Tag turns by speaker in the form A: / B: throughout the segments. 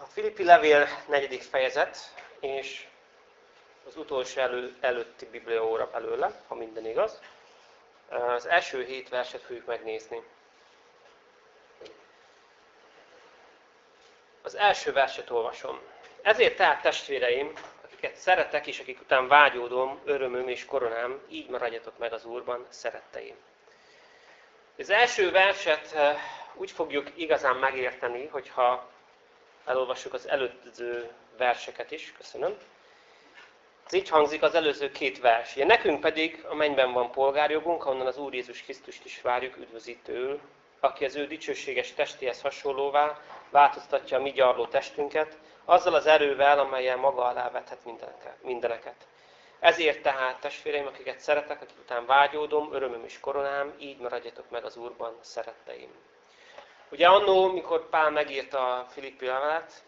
A: A Filippi levél negyedik fejezet, és az utolsó elő, előtti bibliaóra belőle, ha minden igaz. Az első hét verset fogjuk megnézni. Az első verset olvasom. Ezért tehát testvéreim, akiket szeretek, és akik után vágyódom, örömöm és koronám, így maradjatok meg az Úrban, szeretteim. Az első verset eh, úgy fogjuk igazán megérteni, hogyha elolvassuk az előző verseket is. Köszönöm. Ez így hangzik az előző két vers. Ja, nekünk pedig a mennyben van polgárjogunk, ahonnan az Úr Jézus Krisztust is várjuk üdvözítőül, aki az ő dicsőséges testéhez hasonlóvá változtatja a mi gyarló testünket, azzal az erővel, amelyel maga alá vethet mindeneket. Ezért tehát, testvéreim, akiket szeretek, akik után vágyódom, örömöm és koronám, így maradjatok meg az Úrban, szeretteim. Ugye annó, mikor Pál megírta a Filippi levelet,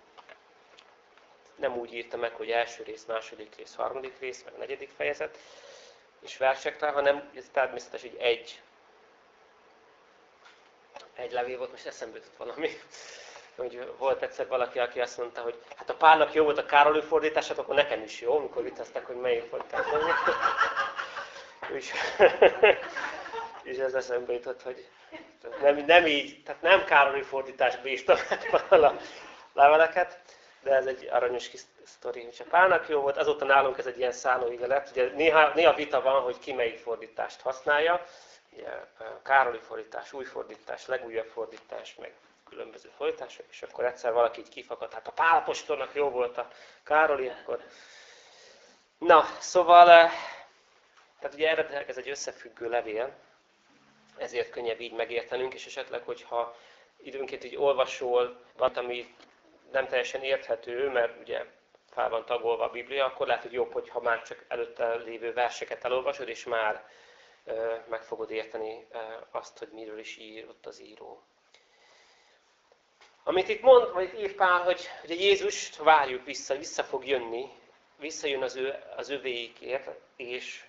A: nem úgy írta meg, hogy első rész, második rész, harmadik rész, meg negyedik fejezet, és versekre, hanem ez természetes, hogy egy, egy levél volt, most eszembe jutott valami. Hogy volt egyszer valaki, aki azt mondta, hogy hát a Pálnak jó volt a Károly fordítás, hát akkor nekem is jó, amikor viteztek, hogy melyik fordítás. és, és ez eszembe jutott, hogy nem, nem így, tehát nem Károly fordításba bíztam a leveleket, de ez egy aranyos kis sztori. És a Pálnak jó volt, azóta nálunk ez egy ilyen szállóige lett. Ugye néha, néha vita van, hogy ki melyik fordítást használja. Ugye, Károly fordítás, új fordítás, legújabb fordítás, meg különböző fordítások, és akkor egyszer valaki így kifakadt, hát a Pálapostolnak jó volt a Károly, akkor... Na, szóval, eh, tehát ugye eredetileg ez egy összefüggő levél, ezért könnyebb így megértenünk, és esetleg, hogyha időnként így olvasol valamit, ami nem teljesen érthető, mert ugye fel van tagolva a Biblia, akkor lehet, hogy jobb, hogyha már csak előtte lévő verseket elolvasod, és már meg fogod érteni azt, hogy miről is ír ott az író. Amit itt mond, vagy itt ír Pál, hogy, hogy a Jézust várjuk vissza, vissza fog jönni, visszajön az, ő, az övéikért, és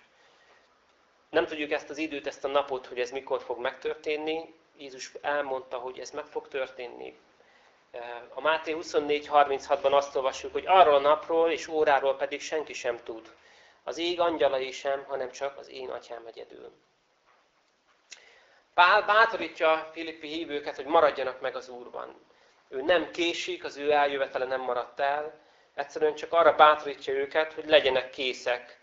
A: nem tudjuk ezt az időt, ezt a napot, hogy ez mikor fog megtörténni. Jézus elmondta, hogy ez meg fog történni. A Máté 24.36-ban azt olvassuk, hogy arról a napról és óráról pedig senki sem tud. Az ég angyalai sem, hanem csak az én atyám egyedül. Pál bátorítja filippi hívőket, hogy maradjanak meg az Úrban. Ő nem késik, az ő eljövetele nem maradt el. Egyszerűen csak arra bátorítja őket, hogy legyenek készek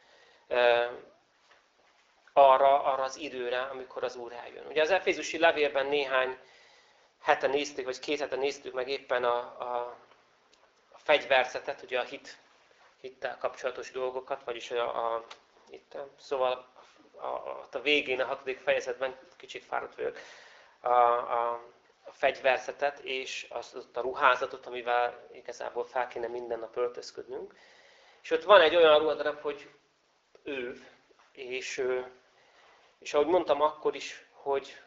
A: arra, arra az időre, amikor az Úr eljön. Ugye az Efézusi levélben néhány hete néztük, vagy két hete néztük meg éppen a, a, a fegyverzetet, ugye a hit, hittel kapcsolatos dolgokat, vagyis a, a itt, szóval a, a, a végén, a hatodik fejezetben kicsit fáradt vagyok, a, a, a fegyverzetet és azt a ruházatot, amivel igazából fel kéne minden nap öltözködnünk. És ott van egy olyan ruhadarab, hogy ő, és és ahogy mondtam akkor is, hogy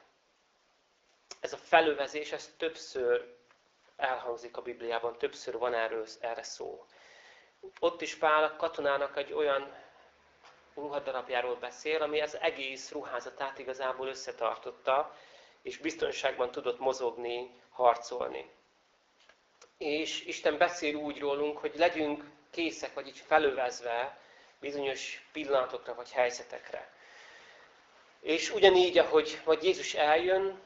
A: ez a felövezés, ez többször elhangzik a Bibliában, többször van erről, erre szó. Ott is Pál a katonának egy olyan ruhadarabjáról beszél, ami az egész ruházatát igazából összetartotta, és biztonságban tudott mozogni, harcolni. És Isten beszél úgy rólunk, hogy legyünk készek, vagy így felövezve bizonyos pillanatokra vagy helyzetekre. És ugyanígy, ahogy vagy Jézus eljön,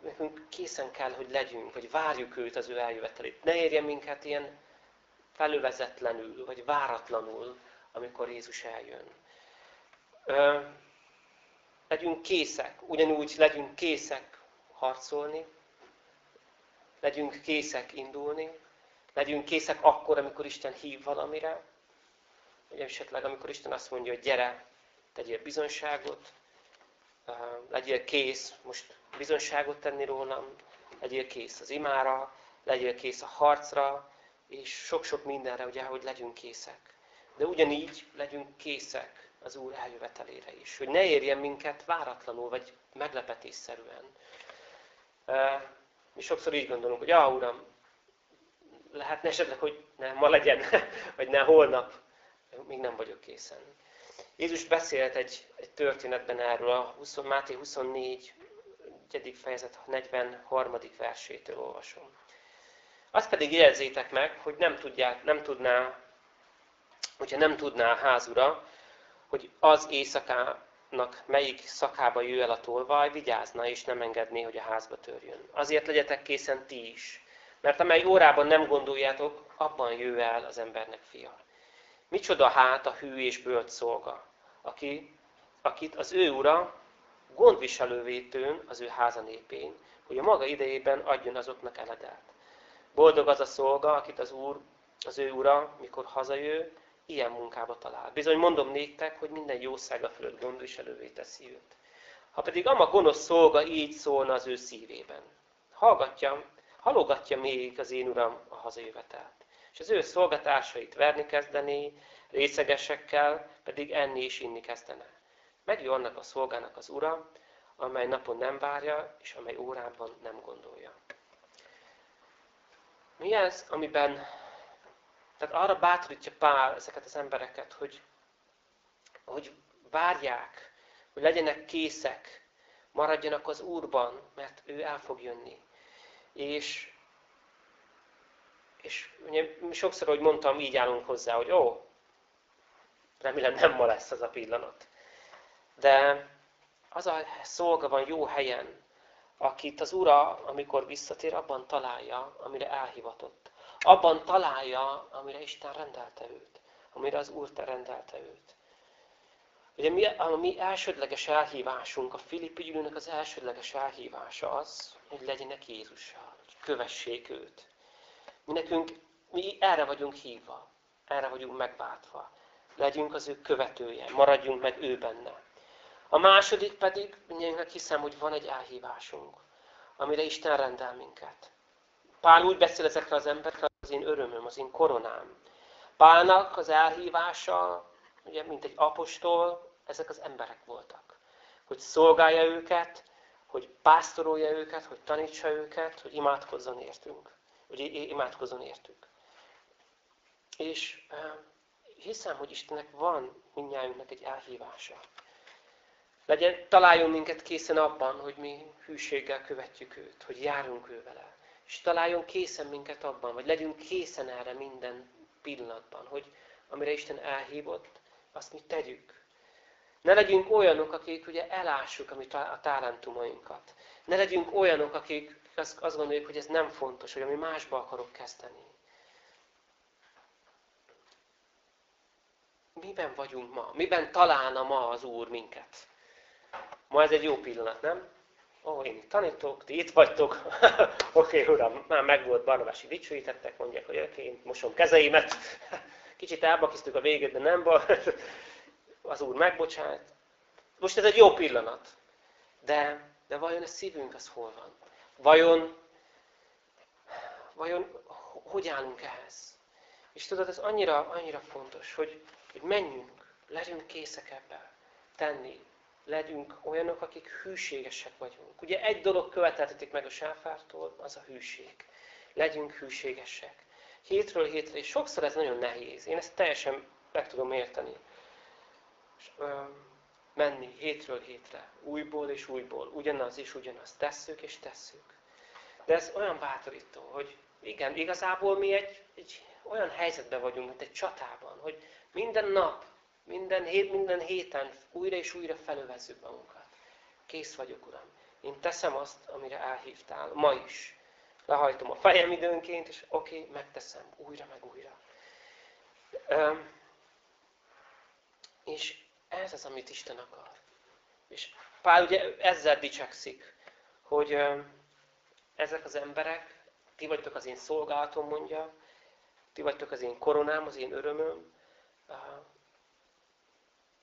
A: nekünk készen kell, hogy legyünk, hogy várjuk őt az ő eljövetelét. Ne érjen minket ilyen felövezetlenül, vagy váratlanul, amikor Jézus eljön. Legyünk készek, ugyanúgy legyünk készek harcolni, legyünk készek indulni, legyünk készek akkor, amikor Isten hív valamire, vagy esetleg amikor Isten azt mondja, hogy gyere, tegyél bizonyságot, legyél kész most bizonyságot tenni rólam, legyél kész az imára, legyél kész a harcra, és sok-sok mindenre, ugye, hogy legyünk készek. De ugyanígy legyünk készek az Úr eljövetelére is. Hogy ne érjen minket váratlanul, vagy meglepetésszerűen. Mi sokszor így gondolunk, hogy ah, Uram, lehetne esetleg, hogy ne ma legyen, vagy ne holnap, még nem vagyok készen. Jézus beszélt egy, egy történetben erről, a 20, Máté 24, 1. fejezet 43. versétől olvasom. Azt pedig jelezzétek meg, hogy nem, tudják, nem tudná, hogyha nem tudná a házura, hogy az éjszakának melyik szakába jöjj el a tolvaj, vigyázna és nem engedné, hogy a házba törjön. Azért legyetek készen ti is, mert amely órában nem gondoljátok, abban jöjj el az embernek fia. Micsoda hát a hű és bölcs szolga, aki, akit az ő ura gondviselővé tőn az ő háza népén, hogy a maga idejében adjon azoknak eledelt. Boldog az a szolga, akit az úr, az ő ura, mikor hazajő, ilyen munkába talál. Bizony mondom néktek, hogy minden jószága fölött gondviselővé teszi őt. Ha pedig ama gonosz szolga így szólna az ő szívében. Hallgatja, halogatja még az én uram a hazajövetelt. És az ő szolgatásait verni kezdené, részegesekkel pedig enni és inni kezdene. Megjön annak a szolgának az ura, amely napon nem várja, és amely órában nem gondolja. Mi ez, amiben, tehát arra bátorítja Pál ezeket az embereket, hogy, hogy várják, hogy legyenek készek, maradjanak az Úrban, mert ő el fog jönni. És, és ugye, sokszor, hogy mondtam, így állunk hozzá, hogy ó, remélem nem ma lesz az a pillanat. De az a szolga van jó helyen, akit az Ura, amikor visszatér, abban találja, amire elhivatott. Abban találja, amire Isten rendelte őt. Amire az Úr te rendelte őt. Ugye mi, a mi elsődleges elhívásunk, a Filippi gyűlőnek az elsődleges elhívása az, hogy legyenek Jézussal, hogy kövessék őt. Nekünk, mi erre vagyunk hívva, erre vagyunk megváltva. Legyünk az ő követője, maradjunk meg ő benne. A második pedig, mindjárt hiszem, hogy van egy elhívásunk, amire Isten rendel minket. Pál úgy beszél ezekre az emberekre, az én örömöm, az én koronám. Pálnak az elhívása, ugye, mint egy apostol, ezek az emberek voltak. Hogy szolgálja őket, hogy pásztorolja őket, hogy tanítsa őket, hogy imádkozzon értünk. Hogy imádkozzon értük. És hiszem, hogy Istennek van mindnyájunknak egy elhívása. Legyen, találjon minket készen abban, hogy mi hűséggel követjük őt, hogy járunk ő vele. És találjon készen minket abban, vagy legyünk készen erre minden pillanatban, hogy amire Isten elhívott, azt mi tegyük. Ne legyünk olyanok, akik ugye elássuk a talentumainkat. Ne legyünk olyanok, akik azt, azt gondoljuk, hogy ez nem fontos, hogy ami másba akarok kezdeni. Miben vagyunk ma? Miben találna ma az Úr minket? Ma ez egy jó pillanat, nem? Ó, én itt tanítok, ti itt vagytok. Oké, okay, uram, már megvolt Barnabási dicsőítettek, mondják, hogy oké, én mosom kezeimet. Kicsit elbakisztuk a végét, de nem baj. Az Úr megbocsát. Most ez egy jó pillanat. De, de vajon a szívünk az hol van? Vajon, vajon hogy állunk ehhez? És tudod, ez annyira, annyira fontos, hogy, hogy menjünk, legyünk készek ebben tenni, legyünk olyanok, akik hűségesek vagyunk. Ugye egy dolog követeltetik meg a sáfártól, az a hűség. Legyünk hűségesek. Hétről hétre, és sokszor ez nagyon nehéz. Én ezt teljesen meg tudom érteni. És, menni hétről hétre, újból és újból, ugyanaz és ugyanaz, tesszük és tesszük. De ez olyan bátorító, hogy igen, igazából mi egy, egy olyan helyzetben vagyunk, mint egy csatában, hogy minden nap minden, hét, minden héten újra és újra felövezzük magunkat. Kész vagyok, Uram. Én teszem azt, amire elhívtál. Ma is. Lehajtom a fejem időnként, és oké, okay, megteszem. Újra meg újra. Üm, és ez az, amit Isten akar. És Pál ugye ezzel dicsekszik, hogy ezek az emberek, ti vagytok az én szolgálatom, mondja, ti vagytok az én koronám, az én örömöm,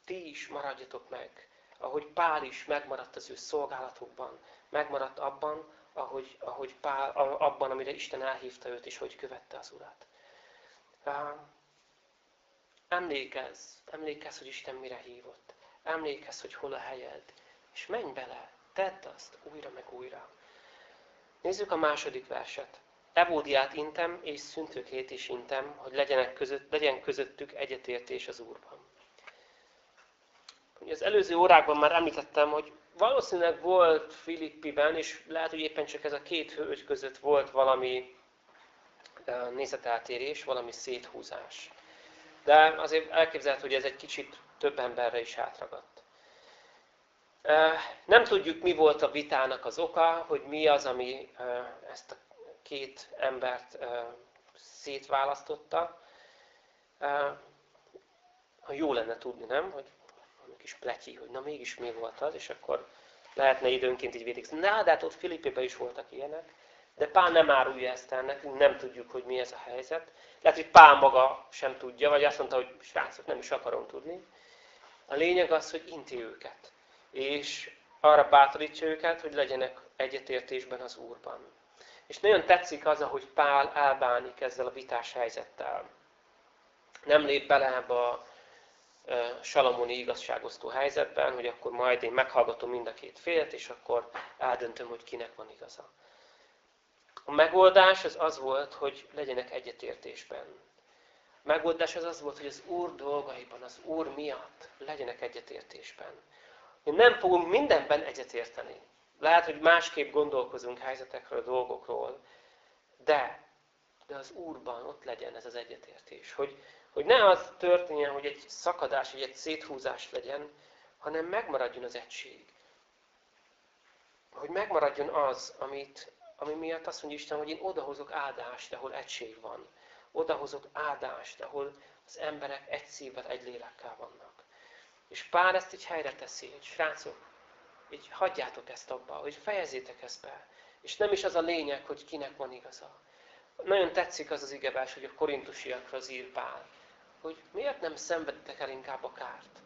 A: ti is maradjatok meg, ahogy Pál is megmaradt az ő szolgálatokban, megmaradt abban, ahogy, ahogy Pál, abban, amire Isten elhívta őt, és hogy követte az Urat. Emlékezz, emlékezz, hogy Isten mire hívott. Emlékezz, hogy hol a helyed. És menj bele, tedd azt újra meg újra. Nézzük a második verset. Evódiát intem, és szüntőkét is intem, hogy legyenek között, legyen közöttük egyetértés az Úrban. Az előző órákban már említettem, hogy valószínűleg volt Filippiben, és lehet, hogy éppen csak ez a két hölgy között volt valami nézeteltérés, valami széthúzás. De azért elképzelhető, hogy ez egy kicsit több emberre is átragadt. Nem tudjuk, mi volt a vitának az oka, hogy mi az, ami ezt a két embert szétválasztotta. Ha jó lenne tudni, nem? Hogy kis pletyi, hogy na mégis mi volt az, és akkor lehetne időnként így védik. Na, de hát ott Filippében is voltak ilyenek. De Pál nem árulja ezt el nekünk, nem tudjuk, hogy mi ez a helyzet. Lehet, hogy Pál maga sem tudja, vagy azt mondta, hogy srácok, nem is akarom tudni. A lényeg az, hogy inti őket. És arra bátorítsa őket, hogy legyenek egyetértésben az Úrban. És nagyon tetszik az, ahogy Pál elbánik ezzel a vitás helyzettel. Nem lép bele ebbe a Salamoni igazságosztó helyzetben, hogy akkor majd én meghallgatom mind a két félt, és akkor eldöntöm, hogy kinek van igaza. A megoldás az az volt, hogy legyenek egyetértésben. A megoldás az az volt, hogy az Úr dolgaiban, az Úr miatt legyenek egyetértésben. Mi nem fogunk mindenben egyetérteni. Lehet, hogy másképp gondolkozunk helyzetekről, dolgokról, de, de az Úrban ott legyen ez az egyetértés. Hogy, hogy ne az történjen, hogy egy szakadás, vagy egy széthúzás legyen, hanem megmaradjon az egység. Hogy megmaradjon az, amit, ami miatt azt mondja Isten, hogy én odahozok áldást, ahol egység van. Odahozok áldást, ahol az emberek egy szívvel, egy lélekkel vannak. És pár ezt így helyre teszi, hogy srácok, így hagyjátok ezt abba, hogy fejezzétek ezt be. És nem is az a lényeg, hogy kinek van igaza. Nagyon tetszik az az igebás, hogy a korintusiakra az ír Pál, hogy miért nem szenvedtek el inkább a kárt.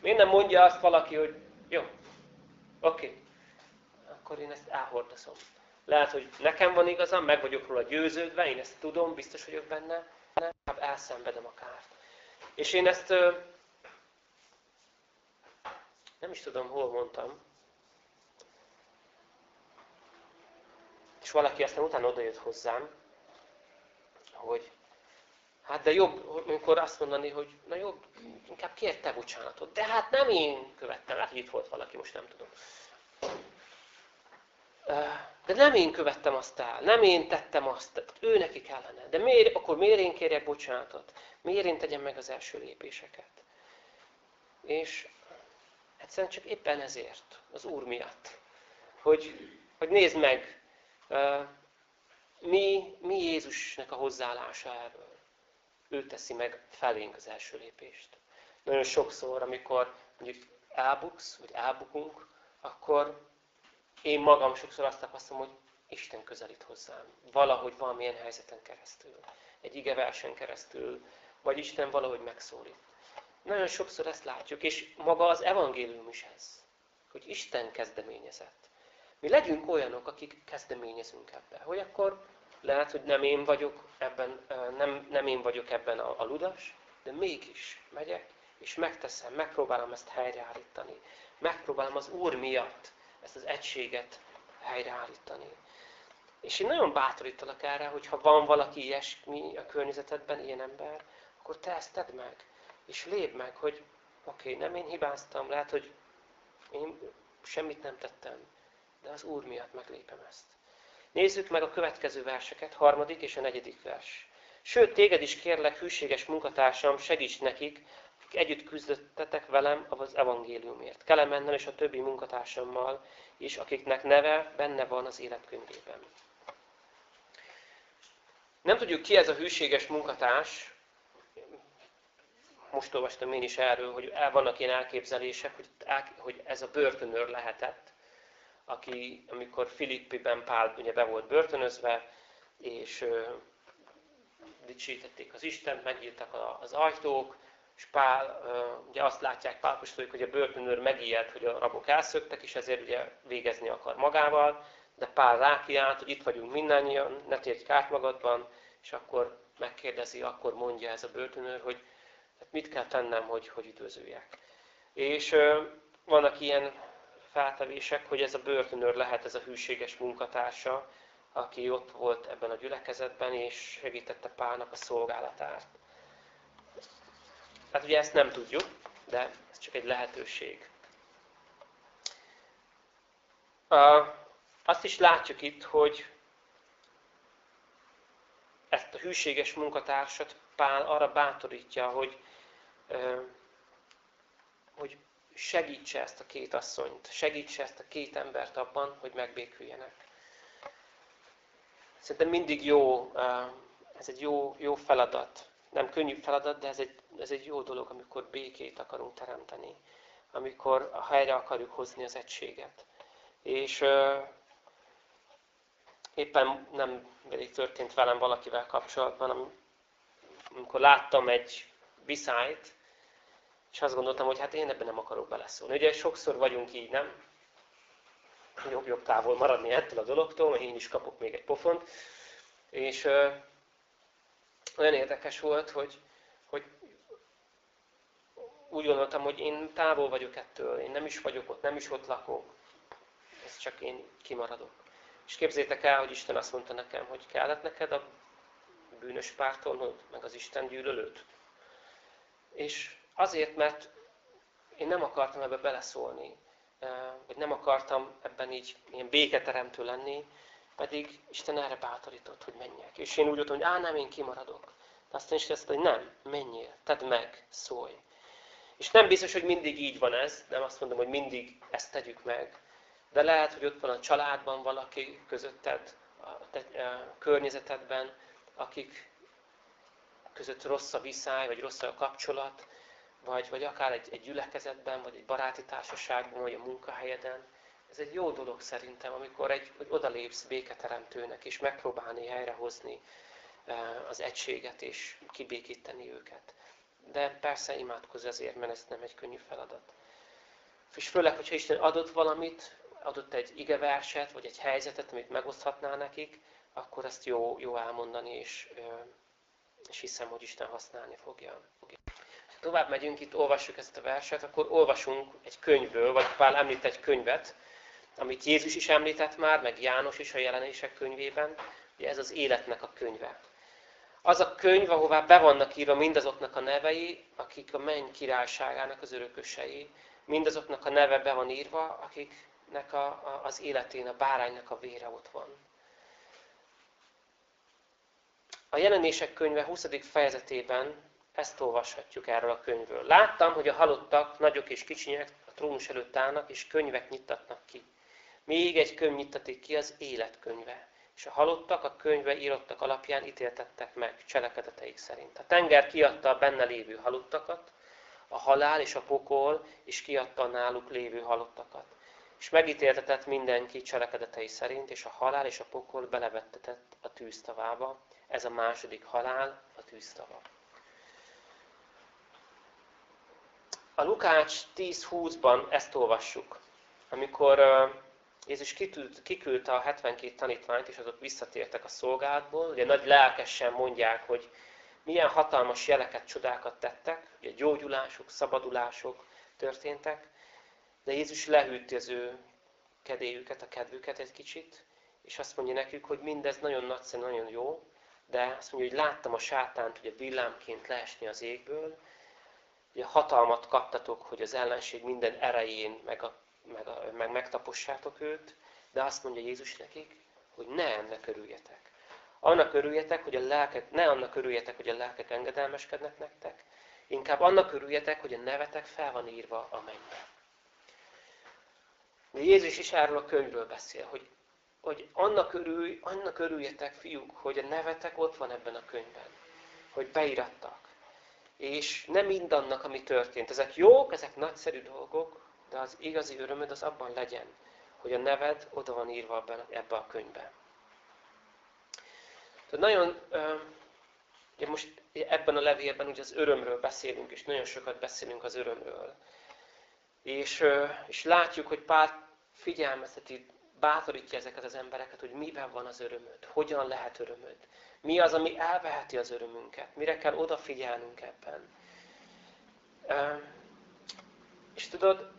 A: Miért nem mondja azt valaki, hogy jó, oké, okay, akkor én ezt elhordozom. Lehet, hogy nekem van igazam, meg vagyok róla győződve, én ezt tudom, biztos vagyok benne, nem, elszenvedem a kárt. És én ezt nem is tudom, hol mondtam, és valaki aztán utána odajött hozzám, hogy hát de jobb, amikor azt mondani, hogy na jobb, inkább kérte bocsánatot. De hát nem én követtem, hát itt volt valaki, most nem tudom. De nem én követtem azt el, nem én tettem azt, ő neki kellene. De miért, akkor miért én kérjek bocsánatot? Miért én tegyem meg az első lépéseket? És egyszerűen csak éppen ezért, az Úr miatt. Hogy, hogy nézd meg, mi, mi Jézusnak a hozzáállása erről. Ő teszi meg felénk az első lépést. Nagyon sokszor, amikor mondjuk elbuksz, vagy elbukunk, akkor én magam sokszor azt tapasztalom, hogy Isten közelít hozzám. Valahogy valamilyen helyzeten keresztül. Egy igeversen keresztül. Vagy Isten valahogy megszólít. Nagyon sokszor ezt látjuk, és maga az evangélium is ez. Hogy Isten kezdeményezett. Mi legyünk olyanok, akik kezdeményezünk ebbe. Hogy akkor lehet, hogy nem én vagyok ebben, nem, nem én vagyok ebben a, a ludas, de mégis megyek, és megteszem, megpróbálom ezt helyreállítani. Megpróbálom az Úr miatt ezt az egységet helyreállítani. És én nagyon bátorítalak erre, hogy ha van valaki ilyesmi a környezetedben, ilyen ember, akkor te ezt tedd meg. És lépd meg, hogy oké, okay, nem én hibáztam, lehet, hogy én semmit nem tettem, de az Úr miatt meglépem ezt. Nézzük meg a következő verseket, harmadik és a negyedik vers. Sőt, téged is kérlek, hűséges munkatársam, segíts nekik, együtt küzdöttetek velem az evangéliumért. Kelemennel és a többi munkatársammal is, akiknek neve benne van az életkönyvében. Nem tudjuk ki ez a hűséges munkatárs, most olvastam én is erről, hogy el vannak ilyen elképzelések, hogy, hogy ez a börtönőr lehetett, aki, amikor Filippiben Pál ugye be volt börtönözve, és ö, dicsítették az Istent, megírtak az ajtók, és Pál, ugye azt látják Pálapostolók, hogy a börtönőr megijed, hogy a rabok elszöktek, és ezért ugye végezni akar magával, de Pál rákiált, hogy itt vagyunk mindannyian, ne térj kárt magadban, és akkor megkérdezi, akkor mondja ez a börtönőr, hogy hát mit kell tennem, hogy, hogy üdvözöljek. És vannak ilyen feltevések, hogy ez a börtönőr lehet ez a hűséges munkatársa, aki ott volt ebben a gyülekezetben, és segítette Pálnak a szolgálatát. Hát ugye ezt nem tudjuk, de ez csak egy lehetőség. Azt is látjuk itt, hogy ezt a hűséges munkatársat Pál arra bátorítja, hogy, hogy segítse ezt a két asszonyt, segítse ezt a két embert abban, hogy megbéküljenek. Szerintem mindig jó, ez egy jó, jó feladat. Nem könnyű feladat, de ez egy, ez egy jó dolog, amikor békét akarunk teremteni. Amikor a helyre akarjuk hozni az egységet. És éppen nem pedig történt velem valakivel kapcsolatban, amikor láttam egy viszályt, és azt gondoltam, hogy hát én ebben nem akarok beleszólni. Ugye sokszor vagyunk így, nem? Jobb-jobb távol maradni ettől a dologtól, mert én is kapok még egy pofont. És ö, olyan érdekes volt, hogy, hogy úgy gondoltam, hogy én távol vagyok ettől, én nem is vagyok ott, nem is ott lakok. Ez csak én kimaradok. És képzétek el, hogy Isten azt mondta nekem, hogy kellett neked a bűnös pártolnod, meg az Isten gyűlölőt. És azért, mert én nem akartam ebbe beleszólni, vagy nem akartam ebben így ilyen béketeremtő lenni, pedig Isten erre bátorított, hogy menjek. És én úgy voltam, hogy á, nem, én kimaradok. De aztán is azt hogy nem, menjél, tedd meg, szólj. És nem biztos, hogy mindig így van ez, nem azt mondom, hogy mindig ezt tegyük meg. De lehet, hogy ott van a családban valaki közötted, a, te, a környezetedben, akik között rossz a viszály, vagy rossz a kapcsolat, vagy, vagy akár egy, egy gyülekezetben, vagy egy baráti társaságban, vagy a munkahelyeden. Ez egy jó dolog szerintem, amikor egy, hogy odalépsz béketeremtőnek, és megpróbálni helyrehozni e, az egységet, és kibékíteni őket. De persze imádkozz azért, mert ez nem egy könnyű feladat. És főleg, hogyha Isten adott valamit, adott egy igeverset, vagy egy helyzetet, amit megoszthatná nekik, akkor ezt jó, jó elmondani, és, és hiszem, hogy Isten használni fogja. Ha tovább megyünk, itt olvassuk ezt a verset, akkor olvasunk egy könyvből, vagy Pál említ egy könyvet, amit Jézus is említett már, meg János is a jelenések könyvében. Ugye ez az életnek a könyve. Az a könyv, ahová be vannak írva mindazoknak a nevei, akik a menny királyságának az örökösei. Mindazoknak a neve be van írva, akiknek a, a, az életén a báránynak a vére ott van. A jelenések könyve 20. fejezetében ezt olvashatjuk erről a könyvről. Láttam, hogy a halottak, nagyok és kicsinyek a trónus előtt állnak, és könyvek nyitatnak ki. Még egy könyv nyitatik ki, az életkönyve. És a halottak a könyve írottak alapján ítéltettek meg cselekedeteik szerint. A tenger kiadta a benne lévő halottakat, a halál és a pokol is kiadta a náluk lévő halottakat. És megítéltetett mindenki cselekedetei szerint, és a halál és a pokol belevettetett a tűztavába, ez a második halál, a tűztava. A Lukács 10.20-ban ezt olvassuk, amikor Jézus kiküldte a 72 tanítványt, és azok visszatértek a szolgálatból. Ugye nagy lelkesen mondják, hogy milyen hatalmas jeleket, csodákat tettek, ugye gyógyulások, szabadulások történtek, de Jézus ő kedélyüket, a kedvüket egy kicsit, és azt mondja nekük, hogy mindez nagyon nagyszerű, nagyon jó, de azt mondja, hogy láttam a sátánt ugye villámként leesni az égből, ugye hatalmat kaptatok, hogy az ellenség minden erején meg, a, meg, meg megtapossátok őt, de azt mondja Jézus nekik, hogy ne ennek örüljetek. Annak örüljetek, hogy a lelkek, ne annak örüljetek, hogy a lelkek engedelmeskednek nektek, inkább annak örüljetek, hogy a nevetek fel van írva a mennybe. De Jézus is erről a könyvről beszél, hogy hogy annak, örülj, annak örüljetek, fiúk, hogy a nevetek ott van ebben a könyvben. Hogy beirattak. És nem mindannak, ami történt. Ezek jók, ezek nagyszerű dolgok, de az igazi örömöd az abban legyen, hogy a neved oda van írva ebbe a könyvben. Tehát nagyon, ugye most ebben a levélben ugye az örömről beszélünk, és nagyon sokat beszélünk az örömről. És, és látjuk, hogy pár figyelmezteti bátorítja ezeket az embereket, hogy miben van az örömöd, hogyan lehet örömöd, mi az, ami elveheti az örömünket, mire kell odafigyelnünk ebben. És tudod,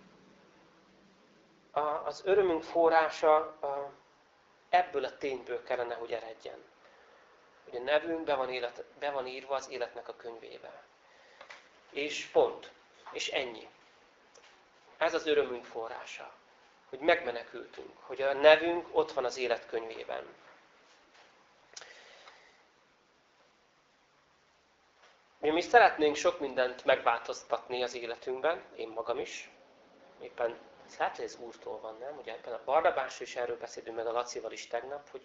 A: az örömünk forrása ebből a tényből kellene, hogy eredjen. Hogy a nevünk be van, élet, be van írva az életnek a könyvébe. És pont. És ennyi. Ez az örömünk forrása hogy megmenekültünk, hogy a nevünk ott van az életkönyvében. mi, mi szeretnénk sok mindent megváltoztatni az életünkben, én magam is. Éppen ez lehet, hogy ez úrtól van, nem? Ugye a Barnabás is erről beszélünk meg a Lacival is tegnap, hogy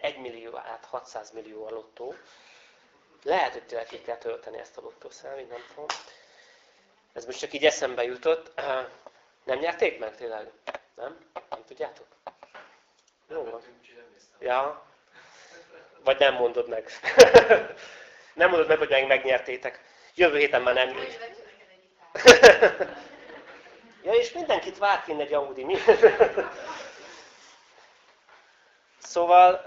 A: 1 millió át 600 millió a lottó. Lehet, hogy tényleg ki kell tölteni ezt a lottószámot, nem tudom. Ez most csak így eszembe jutott. Nem nyerték meg tényleg? Nem? Nem tudjátok? Jó van. Ja. Vagy nem mondod meg. nem mondod meg, hogy meg megnyertétek. Jövő héten már nem. ja, és mindenkit vár kint egy Audi, mi? szóval,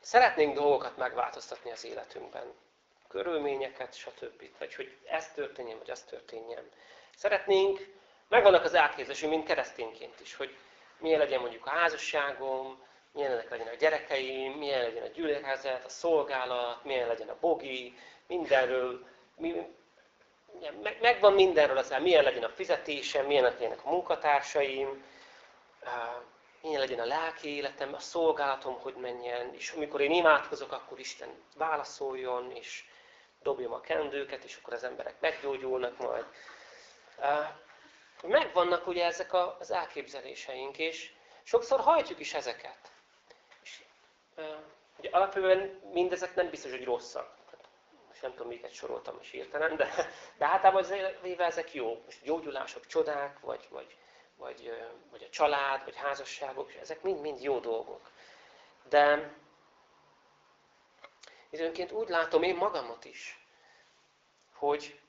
A: szeretnénk dolgokat megváltoztatni az életünkben körülményeket, stb. Vagy hogy ez történjen, vagy az történjen. Szeretnénk, megvannak az elképzelésünk, mint keresztényként is, hogy milyen legyen mondjuk a házasságom, milyen legyen a gyerekeim, milyen legyen a gyülekezet, a szolgálat, milyen legyen a bogi, mindenről, mi, megvan mindenről az milyen legyen a fizetésem, milyen legyenek a munkatársaim, milyen legyen a lelki életem, a szolgálatom, hogy menjen, és amikor én imádkozok, akkor Isten válaszoljon, és dobjam a kendőket, és akkor az emberek meggyógyulnak majd. Megvannak ugye ezek az elképzeléseink, és sokszor hajtjuk is ezeket. És, ugye alapvetően mindezek nem biztos, hogy rosszak. Nem tudom, miket soroltam is értelen, de, de általában véve ezek jó. Most gyógyulások, csodák, vagy, vagy, vagy, vagy a család, vagy házasságok, ezek mind-mind jó dolgok. De Időnként úgy látom én magamat is, hogy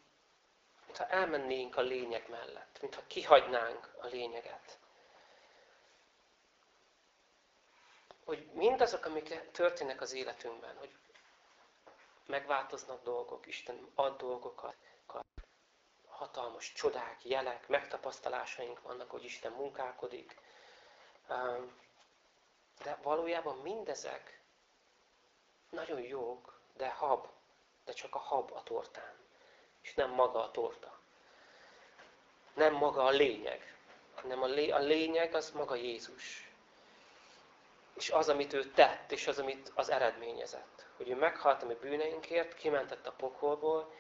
A: mintha elmennénk a lényeg mellett, mintha kihagynánk a lényeget. Hogy mindazok, amik történnek az életünkben, hogy megváltoznak dolgok, Isten ad dolgokat, hatalmas csodák, jelek, megtapasztalásaink vannak, hogy Isten munkálkodik. De valójában mindezek nagyon jók, de hab, de csak a hab a tortán, és nem maga a torta. Nem maga a lényeg, hanem a, a lényeg az maga Jézus. És az, amit ő tett, és az, amit az eredményezett. Hogy ő meghalt a mi bűneinkért, kimentett a pokolból,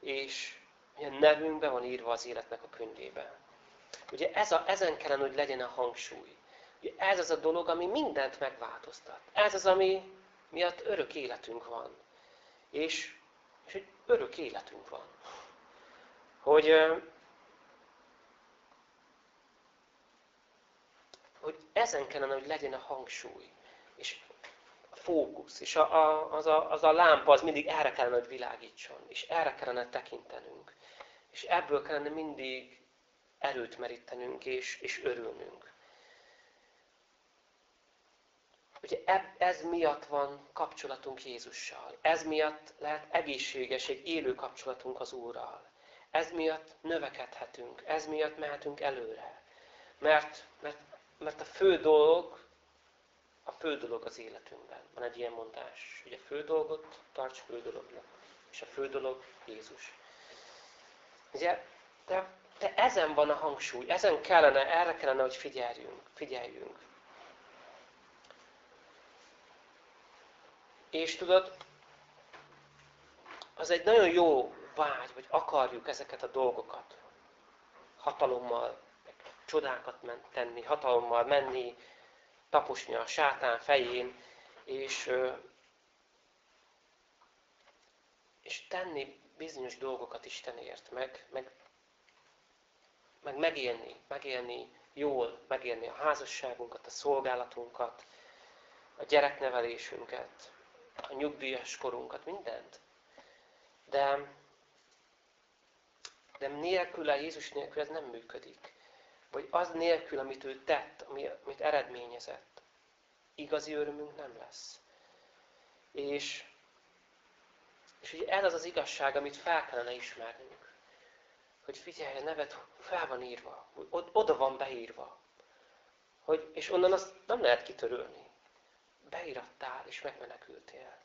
A: és milyen nevünkben van írva az életnek a könyvébe. Ugye ez a, ezen kellene, hogy legyen a hangsúly. Ugye ez az a dolog, ami mindent megváltoztat. Ez az, ami miatt örök életünk van. És, és egy örök életünk van. Hogy, hogy ezen kellene, hogy legyen a hangsúly. És fókusz. És a, a, az, a, az a lámpa az mindig erre kellene, hogy világítson. És erre kellene tekintenünk. És ebből kellene mindig erőt merítenünk és, és örülnünk. Ugye ez miatt van kapcsolatunk Jézussal. Ez miatt lehet egészséges egy élő kapcsolatunk az Úrral. Ez miatt növekedhetünk. Ez miatt mehetünk előre. Mert, mert, mert a fő dolog, a fő dolog az életünkben. Van egy ilyen mondás, hogy a fő dolgot tarts fő dolognak. És a fő dolog Jézus. Ugye, de, de ezen van a hangsúly, ezen kellene, erre kellene, hogy figyeljünk. figyeljünk. És tudod, az egy nagyon jó vágy, hogy akarjuk ezeket a dolgokat. Hatalommal, csodákat tenni, hatalommal menni, taposni a sátán fején, és, és tenni bizonyos dolgokat Istenért, meg, meg, meg megélni, megélni jól, megélni a házasságunkat, a szolgálatunkat, a gyereknevelésünket, a nyugdíjas korunkat, mindent. De, de nélküle, Jézus nélkül ez nem működik. Vagy az nélkül, amit ő tett, amit eredményezett, igazi örömünk nem lesz. És, és ugye ez az az igazság, amit fel kellene ismernünk. Hogy figyelj, a neved fel van írva, oda van beírva. Hogy, és onnan azt nem lehet kitörölni beirattál és megmenekültél.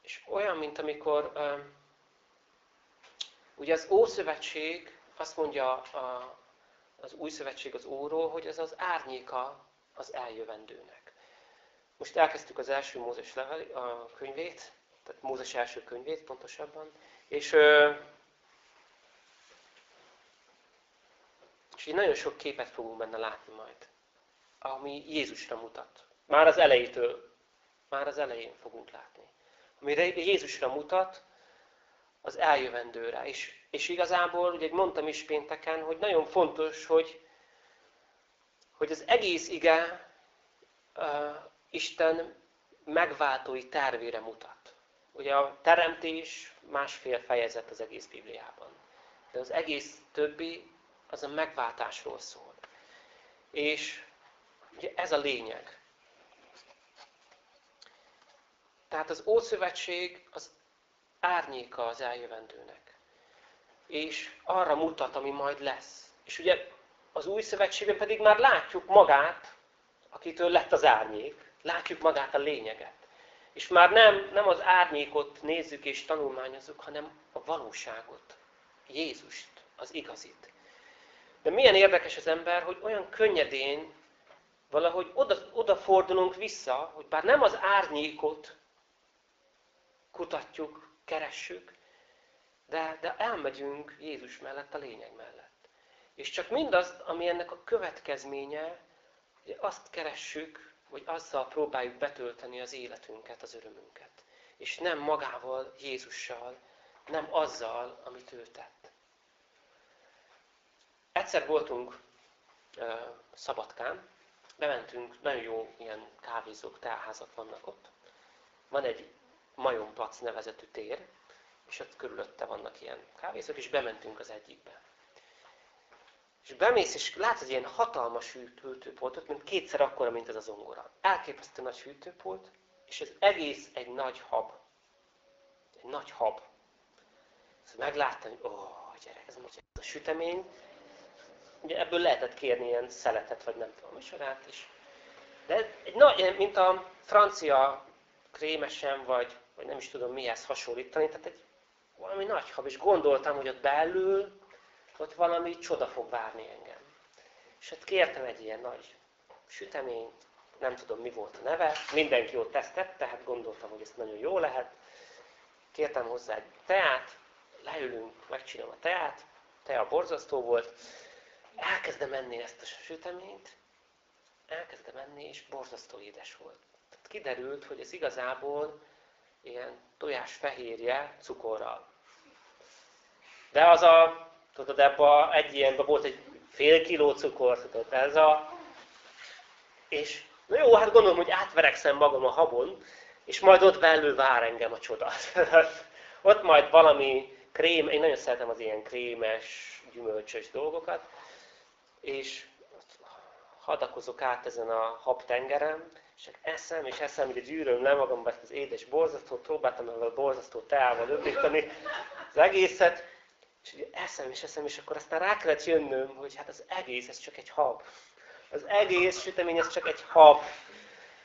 A: És olyan, mint amikor ugye az Ószövetség azt mondja a, az Új Szövetség az Óról, hogy ez az árnyéka az eljövendőnek. most elkezdtük az első Mózes level, a könyvét, tehát Mózes első könyvét pontosabban, és, és így nagyon sok képet fogunk benne látni majd, ami Jézusra mutat. Már az elejétől, már az elején fogunk látni. Ami Jézusra mutat, az eljövendőre. És, és igazából, ugye mondtam is pénteken, hogy nagyon fontos, hogy, hogy az egész ige uh, Isten megváltói tervére mutat. Ugye a teremtés másfél fejezet az egész Bibliában. De az egész többi az a megváltásról szól. És ugye ez a lényeg. Tehát az Ószövetség az árnyéka az eljövendőnek. És arra mutat, ami majd lesz. És ugye az új szövetségben pedig már látjuk magát, akitől lett az árnyék, látjuk magát a lényeget. És már nem, nem az árnyékot nézzük és tanulmányozzuk, hanem a valóságot, Jézust, az igazit. De milyen érdekes az ember, hogy olyan könnyedén valahogy oda, odafordulunk vissza, hogy bár nem az árnyékot kutatjuk, keressük, de, de elmegyünk Jézus mellett, a lényeg mellett. És csak mindazt, ami ennek a következménye, hogy azt keressük, hogy azzal próbáljuk betölteni az életünket, az örömünket. És nem magával, Jézussal, nem azzal, amit ő tett. Egyszer voltunk uh, Szabadkán, bementünk, nagyon jó ilyen kávézók, teáházak vannak ott. Van egy Majomplac nevezetű tér, és ott körülötte vannak ilyen kávézók, és bementünk az egyikbe. És bemész, és egy ilyen hatalmas hűtőpultot, mint kétszer akkora, mint ez a zongora. Elképesztő nagy hűtőpult, és ez egész egy nagy hab. Egy nagy hab. Szóval megláttam, hogy ó, gyerek, ez most ez a sütemény. Ugye ebből lehetett kérni ilyen szeletet, vagy nem tudom, misorát is. De egy nagy, mint a francia krémesen, vagy, vagy nem is tudom mihez hasonlítani, tehát egy valami nagy hab, és gondoltam, hogy ott belül ott valami csoda fog várni engem. És ott kértem egy ilyen nagy süteményt, nem tudom mi volt a neve, mindenki ott ezt tette, hát gondoltam, hogy ez nagyon jó lehet. Kértem hozzá egy teát, leülünk, megcsinálom a teát, tea borzasztó volt, elkezdem enni ezt a süteményt, elkezdem enni, és borzasztó édes volt. Tehát kiderült, hogy ez igazából ilyen tojás fehérje cukorral. De az a Tudod, ebben egy ilyenben volt egy fél kiló cukor, tudod, ez a... És na jó, hát gondolom, hogy átverekszem magam a habon, és majd ott belül vár engem a csoda. ott majd valami krém, én nagyon szeretem az ilyen krémes, gyümölcsös dolgokat, és hadakozok át ezen a habtengeren, és eszem, és eszem, hogy gyűröm le magamba ezt az édes borzasztót, próbáltam ezzel a borzasztó teával öblítani az egészet, és ugye eszem és eszem, és akkor aztán rá kellett jönnöm, hogy hát az egész, ez csak egy hab. Az egész sütemény, ez csak egy hab.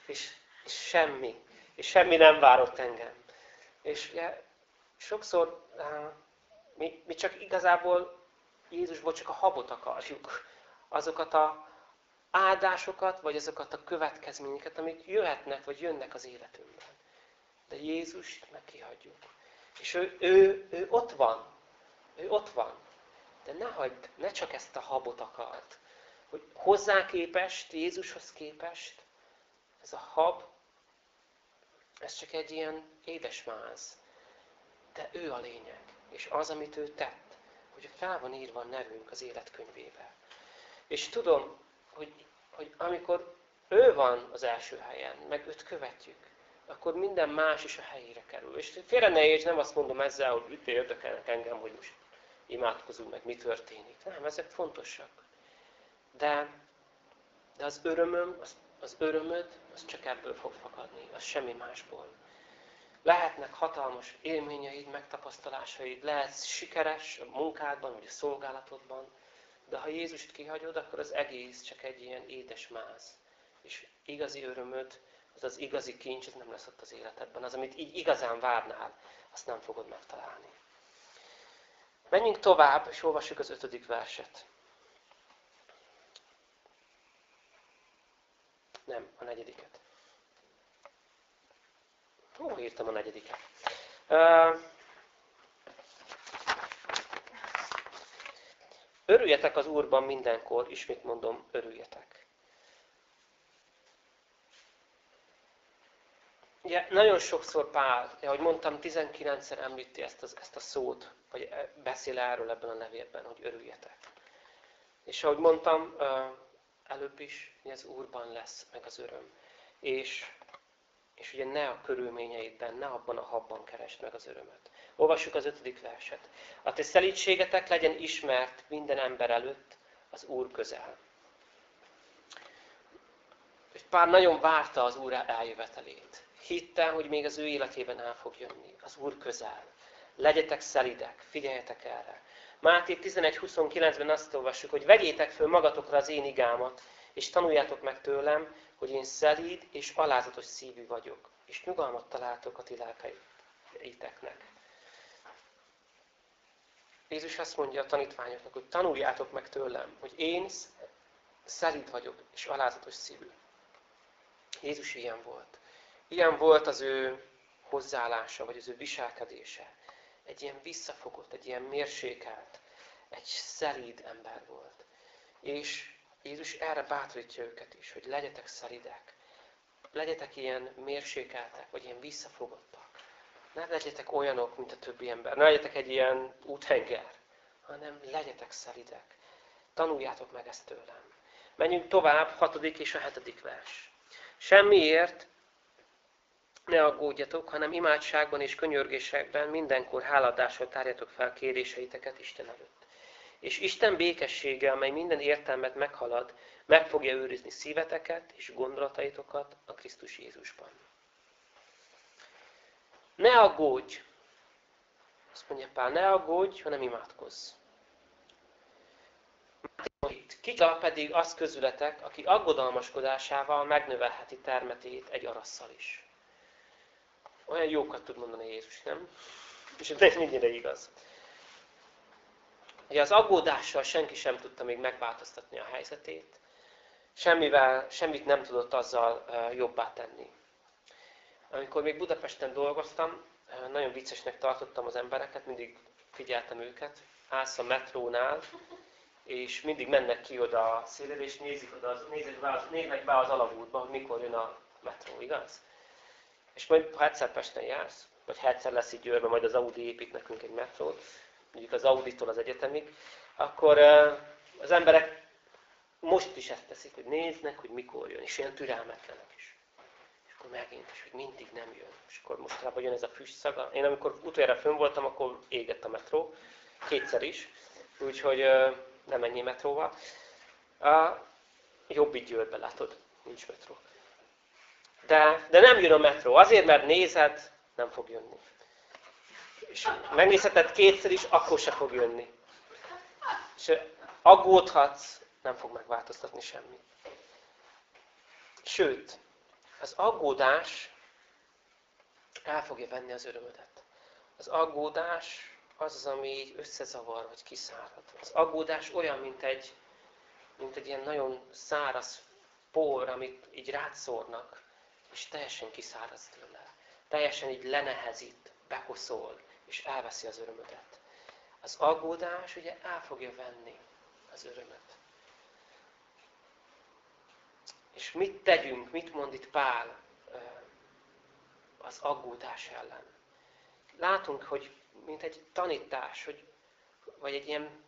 A: És, és semmi. És semmi nem várott engem. És ugye sokszor mi, mi csak igazából Jézusból csak a habot akarjuk. Azokat a áldásokat, vagy azokat a következményeket, amik jöhetnek, vagy jönnek az életünkben. De Jézust meg. És ő, ő, ő ott van. Ő ott van. De ne hagyd, ne csak ezt a habot akart. Hogy hozzá képest, Jézushoz képest, ez a hab, ez csak egy ilyen édesmáz. De ő a lényeg. És az, amit ő tett, hogy fel van írva a nevünk az életkönyvébe. És tudom, hogy, hogy amikor ő van az első helyen, meg őt követjük, akkor minden más is a helyére kerül. És félre ne érts, nem azt mondom ezzel, hogy itt érdekelnek engem, hogy most imádkozunk, meg mi történik. Nem, ezek fontosak. De, de az örömöm, az, az örömöd, az csak ebből fog fakadni, az semmi másból. Lehetnek hatalmas élményeid, megtapasztalásaid, lehetsz sikeres a munkádban, vagy a szolgálatodban, de ha Jézust kihagyod, akkor az egész csak egy ilyen édes máz. És igazi örömöd, az az igazi kincs, az nem lesz ott az életedben. Az, amit így igazán várnál, azt nem fogod megtalálni. Menjünk tovább, és olvassuk az ötödik verset. Nem, a negyediket. Hol írtam a negyediket? Örüljetek az Úrban mindenkor, ismét mondom, örüljetek. Ugye nagyon sokszor Pál, ahogy mondtam, 19-szer említi ezt, az, ezt a szót, vagy e, beszél erről ebben a levélben, hogy örüljetek. És ahogy mondtam, előbb is, hogy az Úrban lesz meg az öröm. És, és ugye ne a körülményeidben, ne abban a habban keresd meg az örömet. Olvassuk az ötödik verset. A te szelítségetek legyen ismert minden ember előtt az Úr közel. És Pár nagyon várta az Úr eljövetelét. Hitte, hogy még az ő életében el fog jönni. Az Úr közel. Legyetek szelidek, figyeljetek erre. Máté 11.29-ben azt olvassuk, hogy vegyétek föl magatokra az én igámat, és tanuljátok meg tőlem, hogy én szelíd és alázatos szívű vagyok, és nyugalmat találtok a ti lelkeiteknek. Jézus azt mondja a tanítványoknak, hogy tanuljátok meg tőlem, hogy én szelíd vagyok, és alázatos szívű. Jézus ilyen volt. Ilyen volt az ő hozzáállása, vagy az ő viselkedése. Egy ilyen visszafogott, egy ilyen mérsékelt, egy szelíd ember volt. És Jézus erre bátorítja őket is, hogy legyetek szelidek. Legyetek ilyen mérsékeltek, vagy ilyen visszafogottak. Ne legyetek olyanok, mint a többi ember. Ne legyetek egy ilyen úthenger, hanem legyetek szelidek. Tanuljátok meg ezt tőlem. Menjünk tovább, hatodik és a hetedik vers. Semmiért ne aggódjatok, hanem imádságban és könyörgésekben mindenkor háladással tárjatok fel kéréseiteket Isten előtt. És Isten békessége, amely minden értelmet meghalad, meg fogja őrizni szíveteket és gondolataitokat a Krisztus Jézusban. Ne aggódj! Azt mondja Pál, ne aggódj, hanem imádkozz. Kicsa pedig az közületek, aki aggodalmaskodásával megnövelheti termetét egy arasszal is. Olyan jókat tud mondani Jézus, nem? És ez mennyire igaz. Ugye az aggódással senki sem tudta még megváltoztatni a helyzetét, semmivel, semmit nem tudott azzal jobbá tenni. Amikor még Budapesten dolgoztam, nagyon viccesnek tartottam az embereket, mindig figyeltem őket, állsz a metrónál, és mindig mennek ki oda a szélére, és nézik oda, nézik be néznek be az alagútba, hogy mikor jön a metró, igaz? És majd ha egyszer Pesten jársz, vagy ha egyszer lesz így Győrben, majd az Audi épít nekünk egy metrót, mondjuk az Audi-tól az egyetemig, akkor az emberek most is ezt teszik, hogy néznek, hogy mikor jön, és ilyen türelmetlenek is. Akkor megint, és hogy mindig nem jön. És akkor mostanában jön ez a füst szaga. Én amikor utoljára fönn voltam, akkor égett a metró, kétszer is, úgyhogy nem ennyi metróval. A jobb így Győrbe, látod, nincs metró. De, de nem jön a metró. Azért, mert nézed, nem fog jönni. És megnézheted kétszer is, akkor se fog jönni. És aggódhatsz, nem fog megváltoztatni semmit. Sőt, az aggódás el fogja venni az örömödet. Az aggódás az az, ami így összezavar, vagy kiszárad. Az aggódás olyan, mint egy, mint egy ilyen nagyon száraz por, amit így rátszórnak, és teljesen kiszáraz tőle. Teljesen így lenehezít, bekoszol, és elveszi az örömödet. Az aggódás ugye el fogja venni az örömet. És mit tegyünk, mit mond itt Pál az aggódás ellen? Látunk, hogy mint egy tanítás, hogy, vagy egy ilyen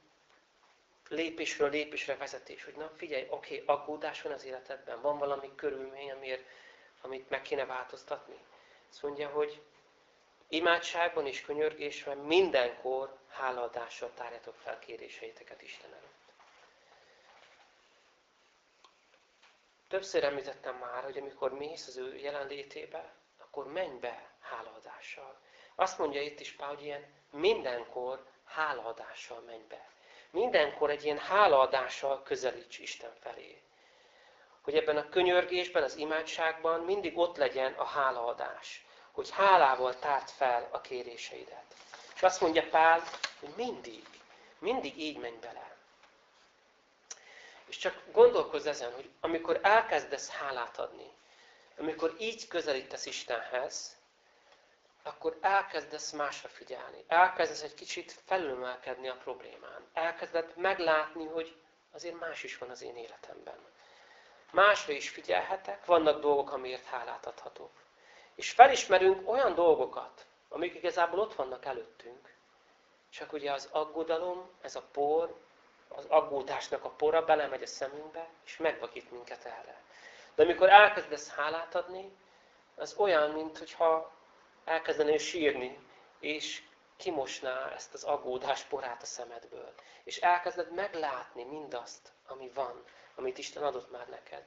A: lépésről lépésre vezetés, hogy na figyelj, oké, okay, aggódás van az életedben, van valami körülmény, amiért amit meg kéne változtatni. Azt mondja, hogy imádságban és könyörgésben mindenkor hálaadással tárjátok fel kéréseiteket Isten Többször említettem már, hogy amikor mész az ő jelenlétébe, akkor menj be hálaadással. Azt mondja itt is Pál, hogy ilyen mindenkor hálaadással menj be. Mindenkor egy ilyen hálaadással közelíts Isten felé hogy ebben a könyörgésben, az imádságban mindig ott legyen a hálaadás. Hogy hálával tárt fel a kéréseidet. És azt mondja Pál, hogy mindig, mindig így menj bele. És csak gondolkozz ezen, hogy amikor elkezdesz hálát adni, amikor így közelítesz Istenhez, akkor elkezdesz másra figyelni. Elkezdesz egy kicsit felülmelkedni a problémán. Elkezded meglátni, hogy azért más is van az én életemben. Másra is figyelhetek, vannak dolgok, amiért hálát adhatok. És felismerünk olyan dolgokat, amik igazából ott vannak előttünk. Csak ugye az aggodalom, ez a por, az aggódásnak a pora belemegy a szemünkbe, és megvakít minket erre. De amikor elkezdesz hálát adni, az olyan, mintha elkezdenél sírni, és kimosná ezt az aggódás porát a szemedből. És elkezded meglátni mindazt, ami van, amit Isten adott már neked.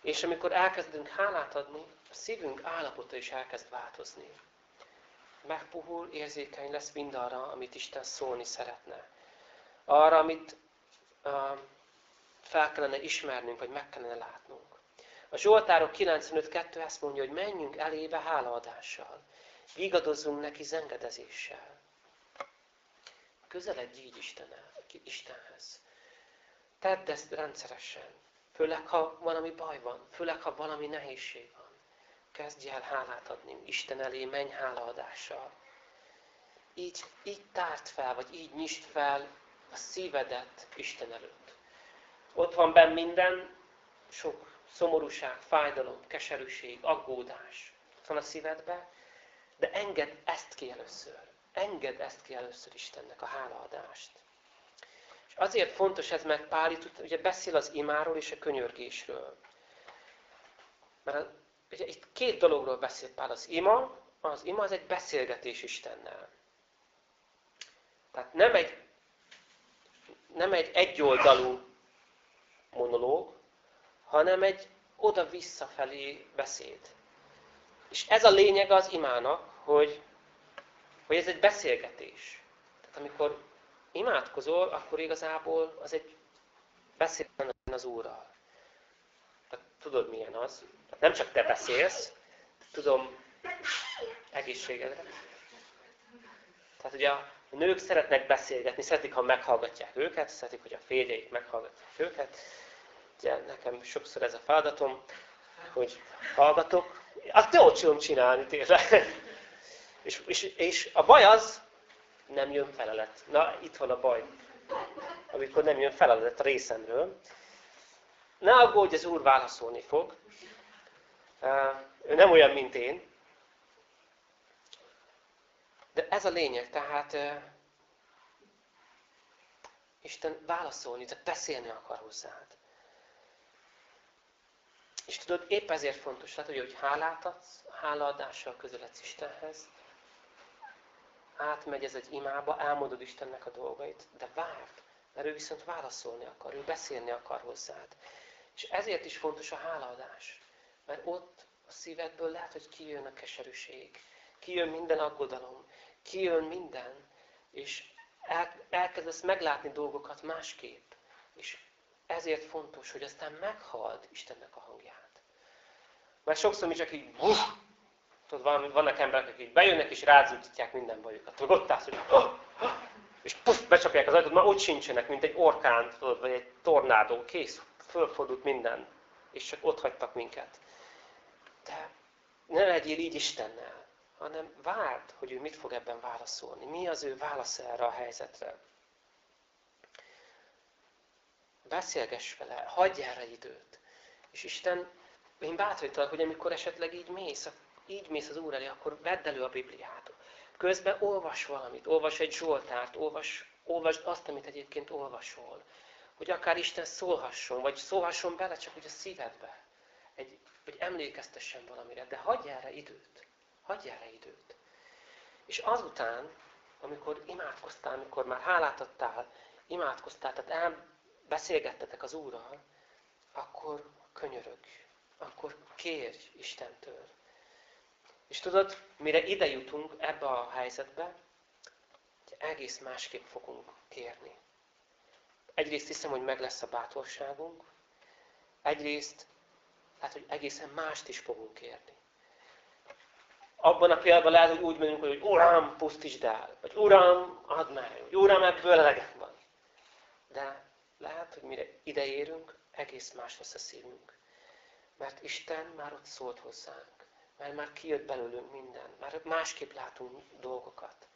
A: És amikor elkezdünk hálát adni, a szívünk állapota is elkezd változni. Megpuhul, érzékeny lesz mindarra, amit Isten szólni szeretne. Arra, amit uh, fel kellene ismernünk, vagy meg kellene látnunk. A Zsoltárok 95.2 ezt mondja, hogy menjünk elébe hálaadással. Vigadozzunk neki zengedezéssel. Közeledj így Istenhez. Tedd ezt rendszeresen. Főleg, ha valami baj van. Főleg, ha valami nehézség van. Kezdj el hálát adni. Isten elé menj hálaadással. Így, így tárt fel, vagy így nyisd fel a szívedet Isten előtt. Ott van benn minden, sok szomorúság, fájdalom, keserűség, aggódás. Van a szívedbe, de engedd ezt ki először. Engedd ezt ki először Istennek, a hálaadást. És azért fontos ez, mert Pál itt ugye beszél az imáról és a könyörgésről. Mert ugye itt két dologról beszél Pál. Az ima, az ima az egy beszélgetés Istennel. Tehát nem egy, nem egy egyoldalú monológ, hanem egy oda-visszafelé beszéd. És ez a lényeg az imának, hogy, hogy ez egy beszélgetés. Tehát amikor imádkozol, akkor igazából az egy beszélgetés az Úrral. Tehát tudod milyen az. Tehát nem csak te beszélsz, tudom egészségedre. Tehát ugye a nők szeretnek beszélgetni, szeretik, ha meghallgatják őket, szeretik, hogy a férjeik meghallgatják őket. Ugye nekem sokszor ez a feladatom, hogy hallgatok. Azt jól tudom csinálni tényleg. És, és, és a baj az, nem jön felelet. Na, itt van a baj. Amikor nem jön felelet a részemről. Ne aggódj, az Úr válaszolni fog. Ő nem olyan, mint én. De ez a lényeg, tehát Isten válaszolni, tehát beszélni akar hozzád. És tudod, épp ezért fontos, tehát, hogy hálát adsz, hálaadással közeledsz Istenhez, átmegy ez egy imába, elmondod Istennek a dolgait, de várd, mert ő viszont válaszolni akar, ő beszélni akar hozzád. És ezért is fontos a hálaadás, mert ott a szívedből lehet, hogy kijön a keserűség, kijön minden aggodalom, kijön minden, és el, elkezdesz meglátni dolgokat másképp. És ezért fontos, hogy aztán meghald Istennek a hangját. Mert sokszor mi csak így, uh, tudod, van, vannak emberek, akik bejönnek és rázúdítják minden bajukat. Tudod, ott állsz, hogy uh, uh, és puff, becsapják az ajtót, már úgy sincsenek, mint egy orkán, tudod, vagy egy tornádó, kész, fölfordult minden, és csak ott hagytak minket. De ne legyél így Istennel hanem várd, hogy ő mit fog ebben válaszolni. Mi az ő válasz erre a helyzetre. Beszélgess vele, hagyj erre időt. És Isten, én bátorítalak, hogy amikor esetleg így mész, így mész az Úr elé, akkor vedd elő a Bibliát. Közben olvas valamit, olvas egy Zsoltárt, olvas, olvasd azt, amit egyébként olvasol. Hogy akár Isten szólhasson, vagy szólhasson bele csak úgy a szívedbe. Egy, vagy emlékeztessen valamire, de hagyj erre időt. Hagyj erre időt. És azután, amikor imádkoztál, amikor már hálát adtál, imádkoztál, tehát elbeszélgettetek az Úrral, akkor könyörög, akkor kérj Istentől. És tudod, mire ide jutunk ebbe a helyzetbe, egész másképp fogunk kérni. Egyrészt hiszem, hogy meg lesz a bátorságunk, egyrészt, hát, hogy egészen mást is fogunk kérni abban a pillanatban lehet, hogy úgy megyünk, hogy Uram, pusztítsd el, vagy Uram, add meg, vagy Uram, ebből elegem van. De lehet, hogy mire ideérünk, egész más lesz a szívünk. Mert Isten már ott szólt hozzánk. Mert már kijött belőlünk minden. Már másképp látunk dolgokat.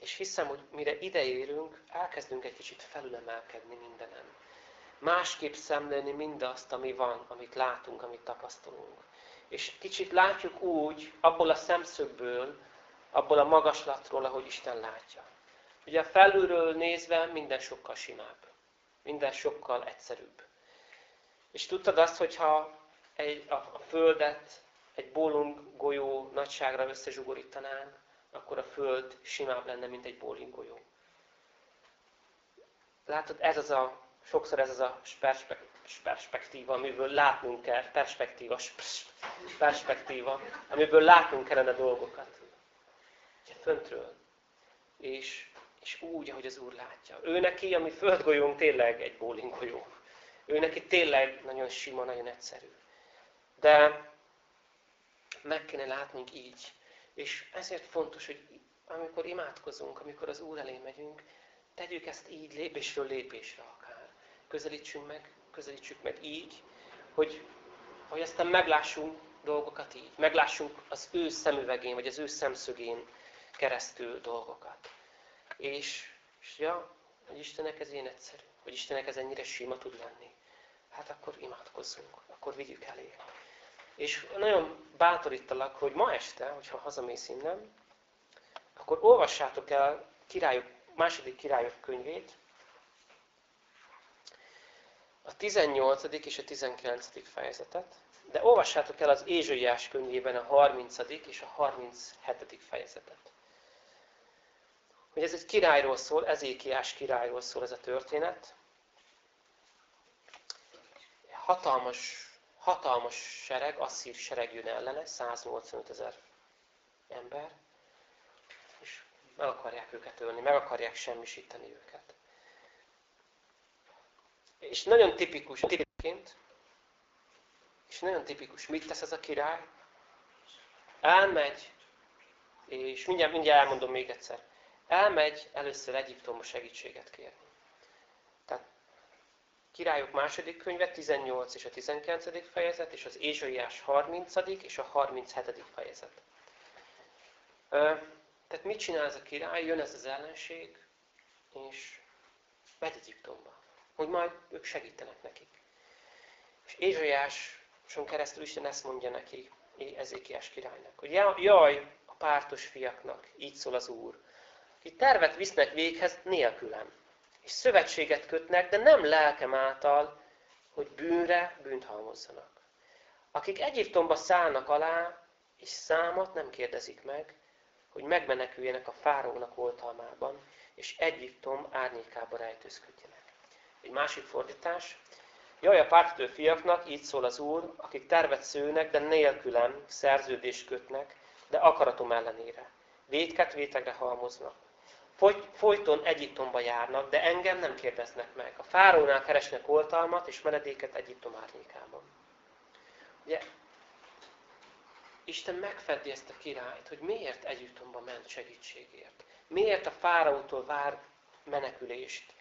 A: És hiszem, hogy mire ideérünk, elkezdünk egy kicsit felülemelkedni mindenen. Másképp szemlélni mindazt, ami van, amit látunk, amit tapasztalunk. És kicsit látjuk úgy, abból a szemszögből, abból a magaslatról, ahogy Isten látja. Ugye felülről nézve minden sokkal simább. Minden sokkal egyszerűbb. És tudtad azt, hogyha egy, a, a Földet egy bólung golyó nagyságra összezsugorítanánk, akkor a Föld simább lenne, mint egy bowling golyó. Látod, ez az a, sokszor ez az a perspektíva, amiből látnunk kell, perspektíva, perspektíva, amiből látnunk kellene dolgokat. Ugye föntről. És, és úgy, ahogy az Úr látja. Ő neki, ami földgolyónk tényleg egy bowling golyó. Ő neki tényleg nagyon sima, nagyon egyszerű. De meg kéne látnunk így, és ezért fontos, hogy amikor imádkozunk, amikor az Úr elé megyünk, tegyük ezt így lépésről lépésre akár. Közelítsünk meg, közelítsük meg így, hogy, hogy aztán meglássunk dolgokat így. Meglássunk az ő szemüvegén, vagy az ő szemszögén keresztül dolgokat. És, és ja, hogy Istennek ez ilyen egyszerű, hogy Istennek ez ennyire sima tud lenni. Hát akkor imádkozzunk, akkor vigyük elé. És nagyon bátorítalak, hogy ma este, hogyha hazamész innen, akkor olvassátok el királyok, második királyok könyvét, a 18. és a 19. fejezetet, de olvassátok el az Ézsaiás könyvében a 30. és a 37. fejezetet. Hogy ez egy királyról szól, Ezékiás királyról szól ez a történet. Hatalmas hatalmas sereg, asszír sereg jön ellene, 185 ezer ember, és meg akarják őket ölni, meg akarják semmisíteni őket. És nagyon tipikus, tipikusként, és nagyon tipikus, mit tesz ez a király? Elmegy, és mindjárt, mindjárt elmondom még egyszer, elmegy először Egyiptomba segítséget kérni. Királyok második könyve, 18 és a 19. fejezet, és az Ézsaiás 30. és a 37. fejezet. Tehát mit csinál ez a király? Jön ez az ellenség, és megy Egyiptomba. Hogy majd ők segítenek nekik. És Ézsaiáson keresztül Isten ezt mondja neki, Ezékiás királynak, hogy jaj a pártos fiaknak, így szól az Úr, akik tervet visznek véghez nélkülem és szövetséget kötnek, de nem lelkem által, hogy bűnre bűnt halmozzanak. Akik Egyiptomba szállnak alá, és számot nem kérdezik meg, hogy megmeneküljenek a fárónak oltalmában, és Egyiptom árnyékába rejtőzködjenek. Egy másik fordítás. Jaj a pártitő fiaknak, így szól az Úr, akik tervet szőnek, de nélkülem szerződést kötnek, de akaratom ellenére. Védket vétegre halmoznak folyton Egyiptomba járnak, de engem nem kérdeznek meg. A fárónál keresnek oltalmat és menedéket Egyiptom árnyékában. Ugye, Isten megfeddi ezt a királyt, hogy miért Egyiptomba ment segítségért. Miért a fáraótól vár menekülést.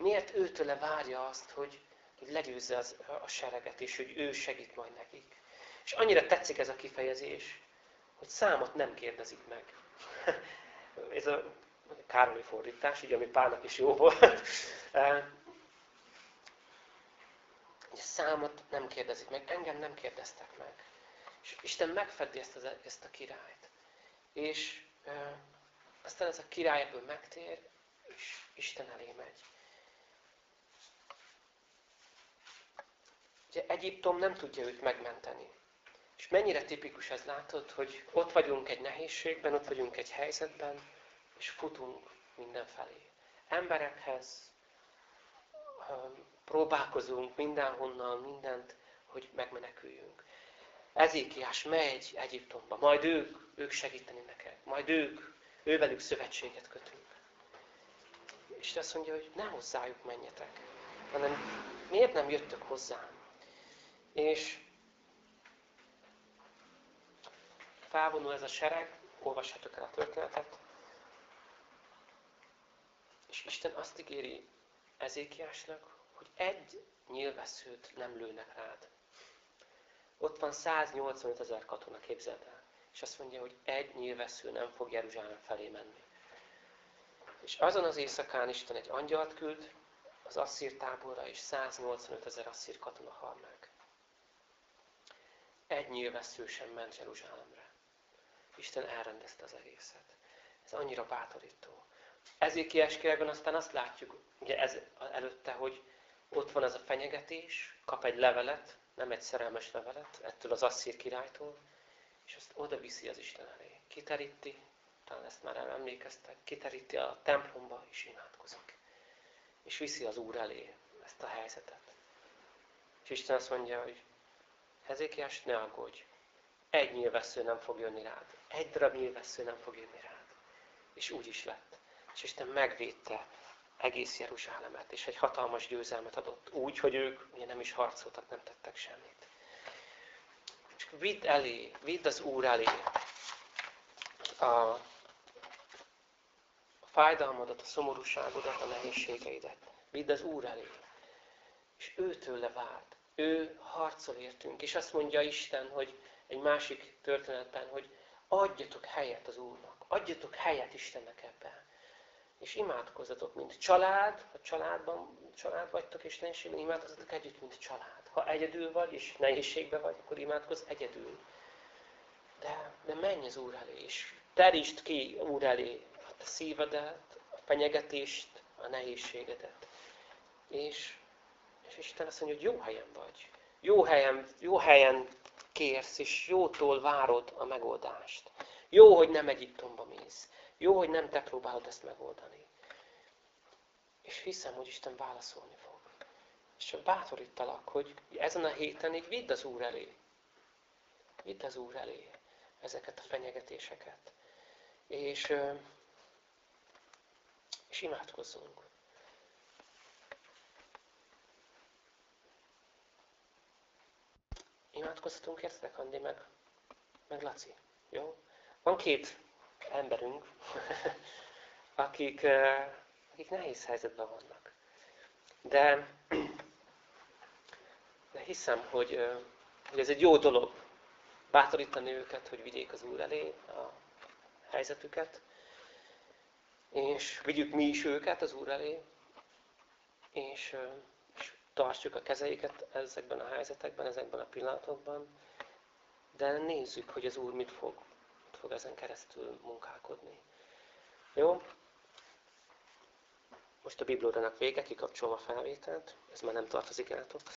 A: Miért őtőle várja azt, hogy, hogy legyőzze az, a sereget, és hogy ő segít majd nekik. És annyira tetszik ez a kifejezés, hogy számot nem kérdezik meg. ez a Károly fordítás, így ami Pálnak is jó volt. Ugye számot nem kérdezik meg, engem nem kérdeztek meg. És Isten megfedi ezt, az, ezt a királyt. És e, aztán ez a király ebből megtér, és Isten elé megy. Ugye Egyiptom nem tudja őt megmenteni. És mennyire tipikus ez látod, hogy ott vagyunk egy nehézségben, ott vagyunk egy helyzetben, és futunk mindenfelé. Emberekhez próbálkozunk mindenhonnan, mindent, hogy megmeneküljünk. Ezékiás megy Egyiptomba, majd ők, ők segíteni neked, majd ők, ővelük szövetséget kötünk. És azt mondja, hogy ne hozzájuk menjetek, hanem miért nem jöttök hozzám? És felvonul ez a sereg, olvashatok el a történetet, és Isten azt ígéri Ezékiásnak, hogy egy nyilvesszőt nem lőnek rád. Ott van 185 ezer katona, képzeld el. És azt mondja, hogy egy nyilvessző nem fog Jeruzsálem felé menni. És azon az éjszakán Isten egy angyalt küld az asszír táborra, és 185 ezer asszír katona hal meg. Egy nyilvessző sem ment Jeruzsálemre. Isten elrendezte az egészet. Ez annyira bátorító. Ezékiás könyvben aztán azt látjuk, ugye ez előtte, hogy ott van ez a fenyegetés, kap egy levelet, nem egy szerelmes levelet, ettől az asszír királytól, és azt oda viszi az Isten elé. Kiteríti, talán ezt már emlékeztek, kiteríti a templomba, és imádkozik. És viszi az Úr elé ezt a helyzetet. És Isten azt mondja, hogy Ezékiás, ne aggódj, egy nyilvessző nem fog jönni rád. Egy darab nyilvessző nem fog jönni rád. És úgy is lett. És Isten megvédte egész Jeruzsálemet, és egy hatalmas győzelmet adott. Úgy, hogy ők ugye nem is harcoltak, nem tettek semmit. Csak vidd elé, vidd az Úr elé a, fájdalmadat, a szomorúságodat, a nehézségeidet. Vidd az Úr elé. És őtől várd. Ő harcol értünk. És azt mondja Isten, hogy egy másik történetben, hogy adjatok helyet az Úrnak. Adjatok helyet Istennek ebben. És imádkozzatok, mint család, ha családban család vagytok, és nehézségben imádkozzatok együtt, mint család. Ha egyedül vagy, és nehézségben vagy, akkor imádkozz egyedül. De, de menj az Úr elé, és terítsd ki Úr elé a te szívedet, a fenyegetést, a nehézségedet. És, és Isten azt mondja, hogy jó helyen vagy. Jó helyen, jó helyen kérsz, és jótól várod a megoldást. Jó, hogy nem Egyiptomba mész. Jó, hogy nem te próbálod ezt megoldani. És hiszem, hogy Isten válaszolni fog. És csak bátorítalak, hogy ezen a héten így vidd az Úr elé. Vidd az Úr elé ezeket a fenyegetéseket. És, és imádkozzunk. Imádkozhatunk értetek, Andi, meg, meg Laci. Jó? Van két emberünk, akik, akik nehéz helyzetben vannak. De, de hiszem, hogy, hogy ez egy jó dolog bátorítani őket, hogy vigyék az Úr elé a helyzetüket, és vigyük mi is őket az Úr elé, és, és tartsuk a kezeiket ezekben a helyzetekben, ezekben a pillanatokban, de nézzük, hogy az Úr mit fog fog ezen keresztül munkálkodni. Jó? Most a bibliórának vége, kikapcsolom a felvételt, ez már nem tartozik rátok.